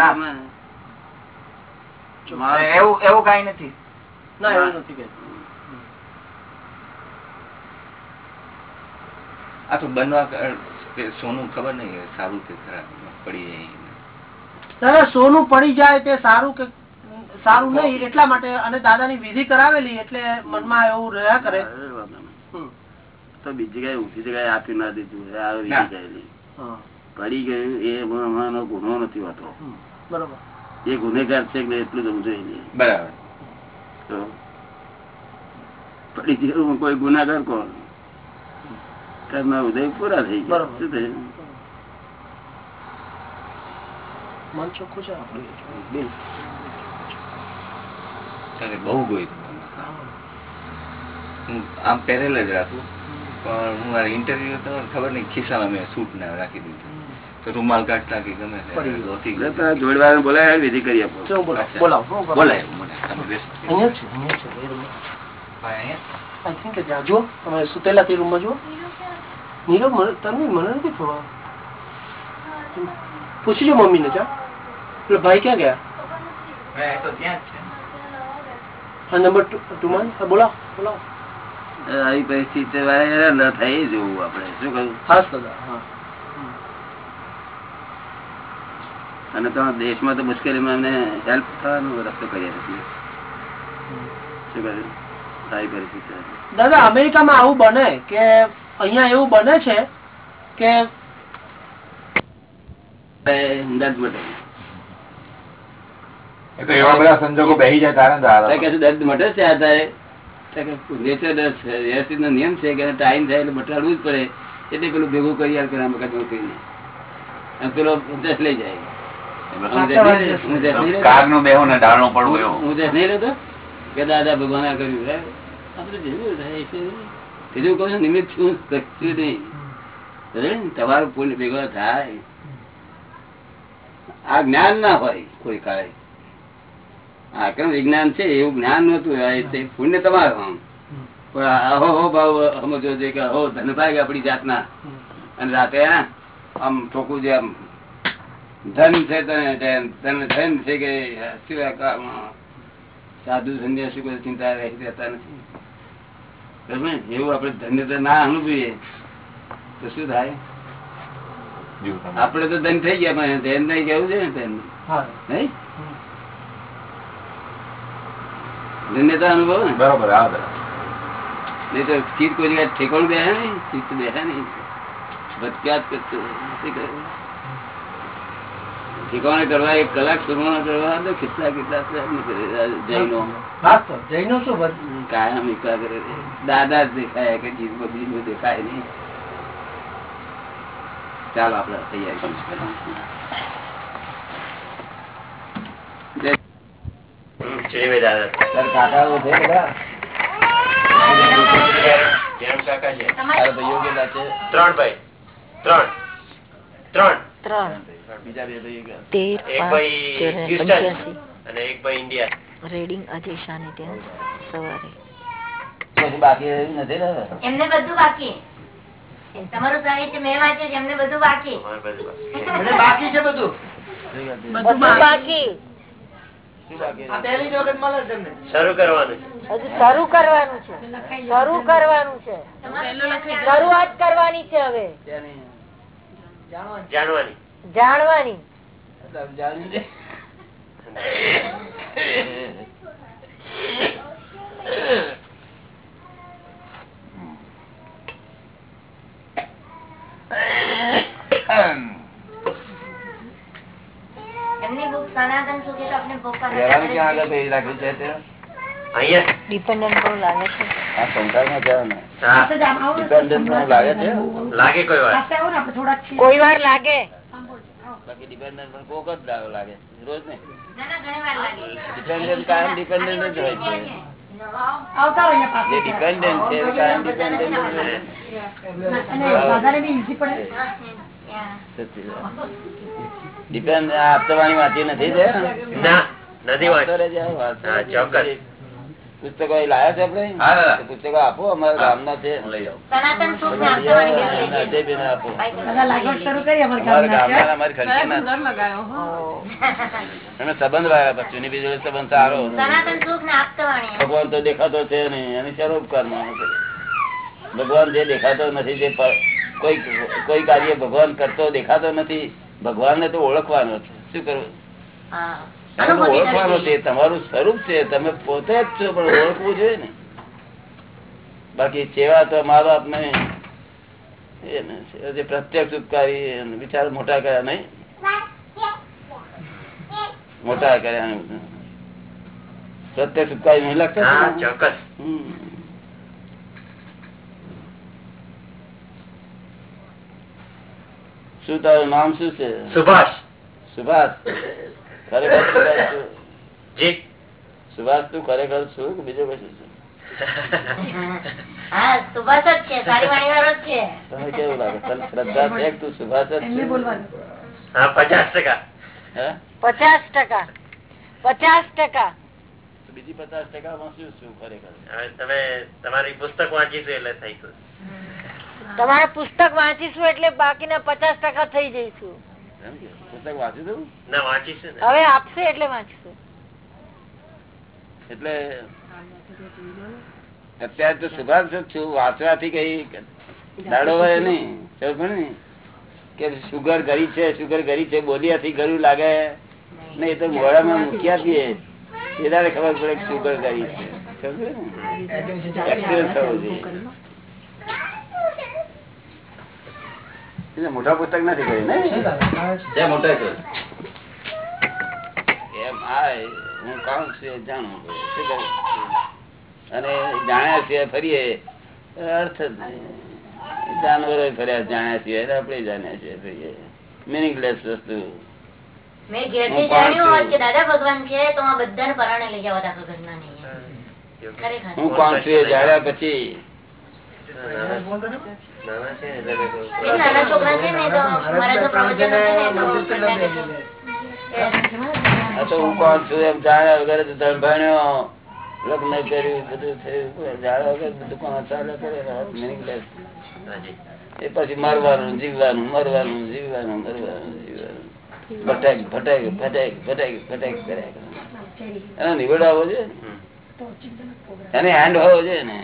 એવું એવું કઈ નથી. ના એવું નથી. આ તો બનવા સોનું ખબર નહીં સારું કે ખરાબ પડી જાય સોનું પડી જાય તે સારું કે સારું નહીં એટલા માટે અને દાદાની વિધિ કરાવેલી એટલે મનમાં એવું રહ્યા કરે. તો બીજી કઈ ઊંચી જગ્યાએ આપી ના દીધું. આ વિધિ ના. કરેલી. હા, પડી ગયું એ એમાંનો ગુનો નથી હોતો. બરોબર. એ ગુનેગાર છે કે એટલું સમજો બરાબર. તો પડી ગયું કોઈ ગુનાગાર કોણ? કર્મના ઉદય પૂરા થઈ ગયા. બરોબર. શું થયું? મન ચોખ્ખું છે. બહુ ગોઈતું હું આમ પહેરેલ જ રાખું પણ હું મારા ઇન્ટરવ્યુ તો ખબર નહીં ખિસ્સામાં મેં સૂટ ને રાખી દીધું. તો રૂમાલ કાઢતા કે ગમે જોડવાને બોલાય વિધિ કરી આપો. બોલાવો. બોલાય તમે જ તમે સુતેલા તે રૂમમાં જુઓ નીરવ મને મને નથી ખબર. પૂછી જો મમ્મીને જા. એટલે ભાઈ ક્યાં ગયા? તો ત્યાં જ છે. હા નંબર ટુ માં? બોલાવો બોલાવો આવી પરિસ્થિતિ ન થાય જોવું આપણે. શું કહ્યું? ખાસ દાદા અને તો દેશમાં તો મુશ્કેલીમાં એમને હેલ્પ થવાનો રસ્તો કરી નથી શું કહ્યું? સારી પરિસ્થિતિ દાદા અમેરિકામાં આવું બને કે અહીંયા એવું બને છે કે દર્દ મટે એવા બધા સંજોગો બેસી જાય તારે દાદા દર્દ મટે છે આધારે વ્યવસ્થિત નો નિયમ છે કે ટાઈમ થાય એટલે મટાડવું જ પડે. એટલે પેલું ભેગું કરી યાર કરીને અને પેલો લઈ જાય. ભગવાન આ કર્યું. બીજું છું નિમિત્ત છું નહીં. તમારું પુણ્ય ભેગો થાય. આ જ્ઞાન ના હોય કોઈ કાળે. આક્રમ વિજ્ઞાન છે એવું જ્ઞાન નતું પુણ્ય તમારું આમ. પણ અહો હો ભાવ સમજો છે કે અહો ધનભાગ આપણી જાતના. અને રાતે આમ ઠોકું છે આમ ધન છે તને ધન છે કે સાધુ સંન્યાસી કોઈ ચિંતા રહી રહેતા નથી? એવું આપણે ધન્યતા ના અનુભવીએ તો શું થાય? આપડે તો ધન થઈ ગયા પણ ધન નહીં કેવું છે ને ધન નહીં? ધન્યતા અનુભવ ને? બરોબર હા નહીં તો ચીજ કોઈ જગ્યાએ ઠેકાણું બેસે નહીં ચીજ તો બેસે નહીં. ભટક્યા જ કરતું ઠેકાણે કરવા એક કલાક સુરવણ કરવા તો કેટલા કેટલા પ્રયત્ન કરે આ જૈનો. જૈનો શું કાયમ એકલા કરે. દાદા જ દેખાય કે ચીજ બધી દેખાય નહીં. ચાલો આપડે તૈયારી કરીશું. તારા કાકાઓ છે બધા? તારા ભાઈઓ કેટલા છે? ત્રણ ભાઈ ત્રણ ત્રણ ત્રણ બીજા બે ભાઈઓ કેટલા? તેર એક પાંચ ભાઈ ચોર્યા- હ્યુસ્ટન પંચ્યાસી અને એક ભાઈ ઇન્ડિયા રેડિંગ અજય શાહની ત્યાં સવારે. બાકી નથી એમને બધું બાકી. તમારું સાહિત્ય મેં વાંચ્યું છે એમને બધું બાકી. બાકી છે બધું? બધું બાકી આ પહેલી જ વખત મળે છે એમને શરૂ કરવાનું હજુ શરૂ કરવાનું છે. શરૂ કરવાનું છે. શરૂઆત કરવાની છે હવે. જાણવાની. જાણવાની. છે? [LAUGHS] એમની બુક સનાતન સુખે તો આપણે બુક રહેવાનું ક્યાં આગળ પહેરી રાખ્યું છે તે? અહીંયા? ડિપેન્ડન્ટ બહુ લાગે છે. આ સંસારમાં જવાનું ને? હા. લાગે છે? લાગે કોઈ વાર? કોઈ વાર લાગે. બાકી ડિપેન્ડન્ટ પણ કોક જ લાગે. રોજ ના ના ઘણી વાર લાગે. ડિપેન્ડન્ટ કાયમ ડિપેન્ડન્ટ જ હોય. છે ડિપેન્ડન્ટ છે કાયમ ડિપેન્ડન્ટ જ હોય. છે. ડિપેન્ડ આ આપતવાણી વાંચી નથી છે. ના નથી વાંચી. ચોક્કસ. પુસ્તકો લાયા છે. તો પુસ્તકો આપો અમારા છે. સુખ ને. [LAUGHS] એનો સંબંધ વાળા પછી બીજો સંબંધ સારો. ભગવાન તો દેખાતો છે નહીં એની સ્વરૂપકાર ભગવાન જે દેખાતો નથી જે કોઈ કોઈ કાર્ય ભગવાન કરતો દેખાતો નથી ભગવાન ને તો ઓળખવાનો છે. શું કરવું ઓળખવાનો છે તમારું સ્વરૂપ છે તમે પોતે જ છો પણ ઓળખવું જોઈએ ને. બાકી સેવા તો મા બાપ ને એને પ્રત્યક્ષ ઉપકારી વિચાર મોટા કર્યા નહીં. મોટા કર્યા નહીં. પ્રત્યક્ષ ઉપકારી નહીં હા લાગતા ચોક્કસ શું તારું નામ શું છે? સુભાષ. સુભાષ? ખરેખર સુભાષ જી. સુભાષ તું ખરેખર છું કે બીજો કશું છું છે. છે છે? છું? પચાસ ટકા. ટકા. ટકા. બીજી પચાસ ટકામાં શું શું ખરેખર? હવે તમે તમારી પુસ્તક વાંચીશું એટલે થઈશું તમારા પુસ્તક વાંચીશું એટલે બાકીના પચાસ ટકા થઈ જઈશું. પુસ્તક વાંચી દઉં વાંચીશું હવે આપશે એટલે વાંચીશું. એટલે અત્યારે તો સુભાષ છું વાંચવાથી કઈ દાડો વળે નહીં. ને? કે સુગર ઘરી છે સુગર ઘરી છે બોલ્યાથી ઘરું લાગે. નહીં તો મોડામાં મૂક્યા છીએ એ દાડે ખબર પડે સુગર ઘરી છે. સમજે ને? એક્સિડન્ટ થવો જોઈએ. મોટા પુસ્તક નથી કર્યું ને મોટા એમ આ હું છું? અને જાણ્યા સિવાય ફરીએ. અર્થ જ નહીં. જાનવરો ફર્યા જાણ્યા સિવાય. આપણે જાણ્યા સિવાય ફરીએ. મિનિંગલેસ વસ્તુ. મેં ઘેરથી જાણ્યું હોત કે દાદા ભગવાન છે તો આ બધાને પરાણે લઈ જવા આખા ઘરના નહીં. હું કોણ છું જાણ્યા પછી. એ નાના છોકરા છે ને તો મારા જો પ્રવચન ને તો હું કોણ છું એમ જાણ્યા વગર તો ધર્મ ભણ્યો લગ્ન કર્યું બધું થયું જાણ્યા વગર બધું કોણ ચાલે કરે એ પછી મરવાનું જીવવાનું મરવાનું જીવવાનું મરવાનું જીવવાનું. ભટક ભટક ભટક ભટક ભટક કર્યા કરે. એનો છે? આવવો જોઈએ ને. એને હેન્ડ હોવો છે ને.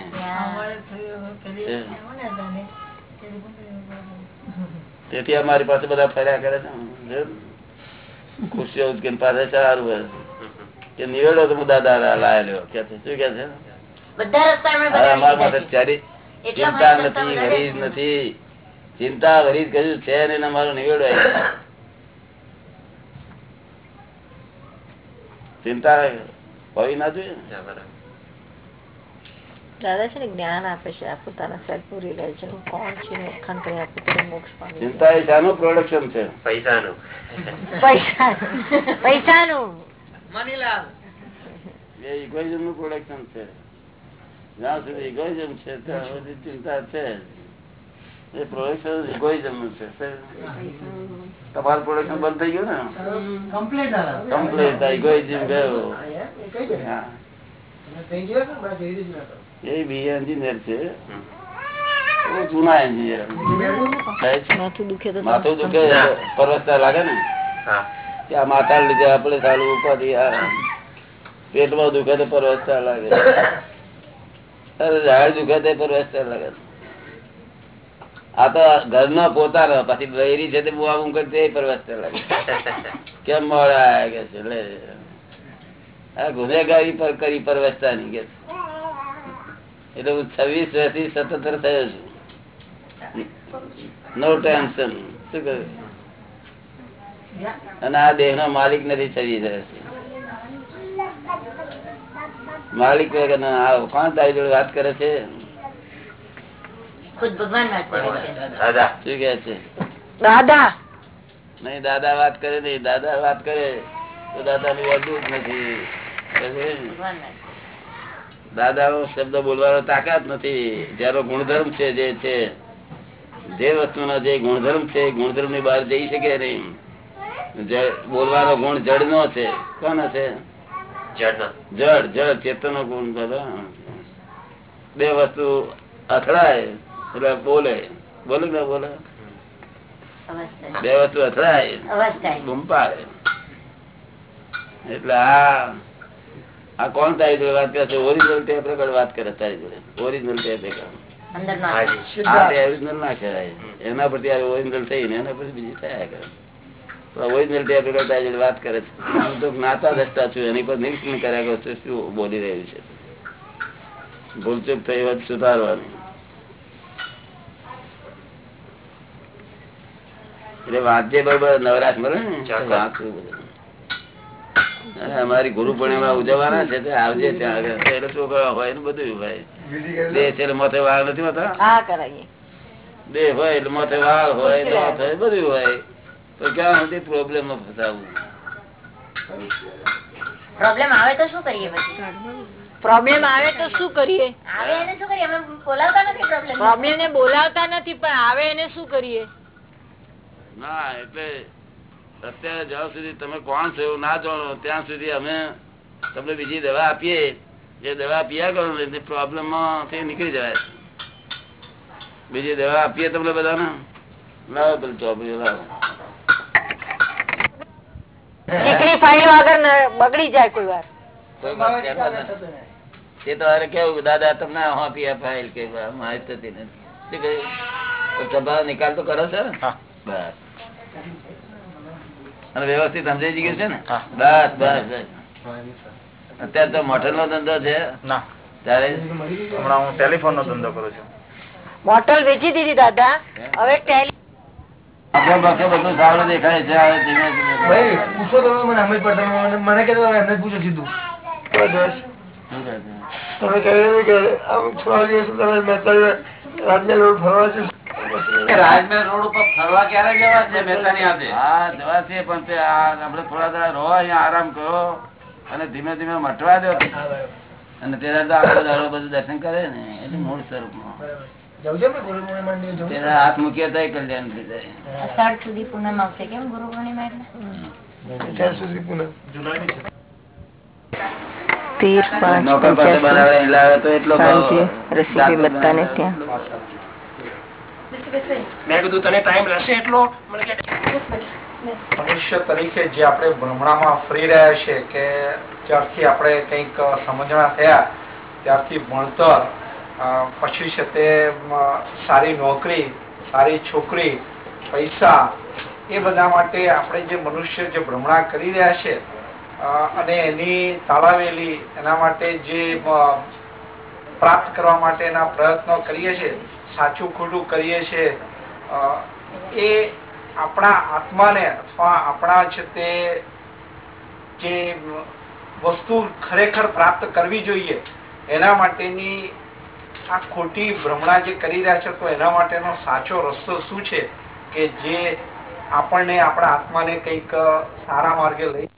તેથી અમારી પાસે બધા ફર્યા કરે છે. ખુશીઓ ઉચકીને પાસે સારું હોય. કે નિવેડો તો હું દાદા લાયેલો કે છે શું કે છે? અમારા ચિંતા નથી નથી. ચિંતા વરીજ કર્યું છે ને એને અમારો નિવેડો. ચિંતા હોવી ના જોઈએ. દાદા છે ને જ્ઞાન આપે છે આ પોતાના સેલ્ફ રિયલાઇઝેશન કોણ છે ને ઓળખાણ કરી આપે છે મોક્ષ પામે ચિંતા એ શાનું પ્રોડક્શન છે. પૈસાનું. પૈસા પૈસાનું. એ ઇગોઇઝમનું પ્રોડક્શન છે. જ્યાં સુધી ઇગોઇઝમ છે ત્યાં સુધી ચિંતા છે. એ પ્રોડક્શન ઇગોઇઝમનું છે. તમારું પ્રોડક્શન બંધ થઈ ગયું ને? કમ્પ્લીટ ઇગોઇઝમ ગયો. હા. એ બી એન્જિનિયર છે. જૂના એન્જિનિયર માથું દુખે તો માથું દુખે પરવસતા લાગે ને? ત્યાં માતા લીધે આપડે સારું ઉપાધિ પેટમાં દુખે તો પરવસતા લાગે. અરે ઝાડ દુખે તો પરવસતા લાગે. આ તો ઘરના પોતાનો પછી બૈરી છે તે બુઆ બુમ કરતી પરવસતા લાગે. કેમ મળ્યા કે છે લે. આ ગુનેગારી પર કરી પરવસતા નહીં કે છે. એટલે હું છવ્વીસ વર્ષથી સતત થયો છું. નો ટેન્શન શું કહ્યું? અને આ દેહ નો માલિક નથી છવ્વીસ વર્ષથી માલિક વગર કોણ તારી જોડે વાત કરે છે? દાદા. નહીં દાદા વાત કરે નહીં. દાદા વાત કરે તો દાદા ની અદભુત નથી. દાદાઓ શબ્દ બોલવાનો તાકાત નથી. જયારે ગુણધર્મ છે જે છે જે વસ્તુનો જે ગુણધર્મ છે ગુણધર્મની બહાર જઈ શકે નહીં. બોલવાનો ગુણ જડ નો છે કોનો છે? જડ જડ ચેતન ગુણ બે વસ્તુ અથડાય એટલે બોલે. બોલે ને બોલે? બે વસ્તુ અથડાય અવસ્થા પાડે. એટલે આ આ કોણ તારી જોડે વાત કરે છે? ઓરિજિનલ ટેપ રેકોર્ડ વાત કરે તારી જોડે. ઓરિજિનલ ટેપ રેકોર્ડ અંદર આ તે ઓરિજિનલ ના કહેવાય. એના પરથી આ ઓરિજિનલ થઈ ને એના પરથી બીજી થયા કરે. ઓરિજિનલ ટેપ રેકર્ડ તારી જોડે વાત કરે છે. હું તો જ્ઞાતા દસતા છું એની પર નિરીક્ષણ કર્યા કરું છું શું બોલી રહ્યું છે. ભૂલચૂક થઈ હોય સુધારવાની. એટલે વાંચે બરોબર નવરાશ મળે ને? વાંચવું બધું. અમારી ગુરુ પૂર્ણિમા ઉજવવાના છે આવજે ત્યાં આગળ. એટલે છોકરા હોય ને બધું ભાઈ બે છે મોટે વાળ નથી હોતા? બે હોય એટલે મોટે વાળ હોય દાંત હોય બધું હોય. તો ક્યાં સુધી પ્રોબ્લેમમાં ફસાવું? પ્રોબ્લેમ આવે તો શું કરીએ પછી? પ્રોબ્લેમ આવે તો શું કરીએ? આવે એને શું કરીએ? બોલાવતા નથી પ્રોબ્લેમ પ્રોબ્લેમ ને બોલાવતા નથી પણ આવે એને શું કરીએ? ના એટલે અત્યારે જ્યાં સુધી તમે કોણ છો એવું ના જાણો ત્યાં સુધી અમે તમને બીજી દવા આપીએ. જે દવા પીયા કરો ને પ્રોબ્લેમ નીકળી જાય. બીજી દવા આપીએ તમને બધાને? લાવો પેલું ચોપડી લાવો. બગડી જાય કોઈ વાર. હારે કેવું દાદા તમને આપી ફાઇલ કે માહિત નથી. કહ્યું નિકાલ તો કરો છો ને? બસ. અને વ્યવસ્થિત સમજાઈ ગયું છે ને? બસ બસ. અત્યારે તો મોટર નો ધંધો છે. ત્યારે હમણાં હું ટેલિફોન નો ધંધો કરું છું. બોટલ વેચી દીધી દાદા. હવે બધું સારું દેખાય છે હવે ધીમે ધીમે પૂછો તમે મને સમજ પડતા મને મને કે એમને જ પૂછો સીધું. શું કહે છે? તમે કહ્યું કે થોડા દિવસ તમે ફરવા જશો રાજમહેલ રોડ ઉપર ફરવા ક્યારે જવા છે મહેતાની હાથે? હા જવા છે પણ તે આ આપણે થોડા રહો અહીંયા આરામ કરો અને ધીમે ધીમે મટવા દો. અને તે દાડો આખો દાડો બધું દર્શન કરે ને એટલે મૂળ સ્વરૂપમાં? તેના હાથ મૂકીએ તો કલ્યાણ થઈ જાય. અષાઢ સુધી પૂનમ આવશે કેમ ગુરુ પૂર્ણિમા એટલે સુધી પૂનમ. તેર પાંચ પંચ્યાસી. શાંતિ રેસીપી બધાને ત્યાં. મેં કીધું તને ટાઈમ રહેશે એટલો? મનુષ્ય તરીકે જે આપણે ભ્રમણામાં ફરી રહ્યા છે કે જ્યારથી આપણે કંઈક સમજણા થયા ત્યારથી ભણતર પછી છે તે સારી નોકરી સારી છોકરી પૈસા એ બધા માટે આપણે જે મનુષ્ય જે ભ્રમણા કરી રહ્યા છે અને એની તાળાવેલી એના માટે જે પ્રાપ્ત કરવા માટેના પ્રયત્નો કરીએ છીએ સાચું ખોટું કરીએ છીએ એ આપણા આત્માને અથવા આપણા છે તે જે વસ્તુ ખરેખર પ્રાપ્ત કરવી જોઈએ, એના માટેની આ ખોટી ભ્રમણા જે કરી રહ્યા છે, તો એના માટેનો સાચો રસ્તો શું છે કે જે આપણને આપણા આત્માને કંઈક સારા માર્ગે લઈ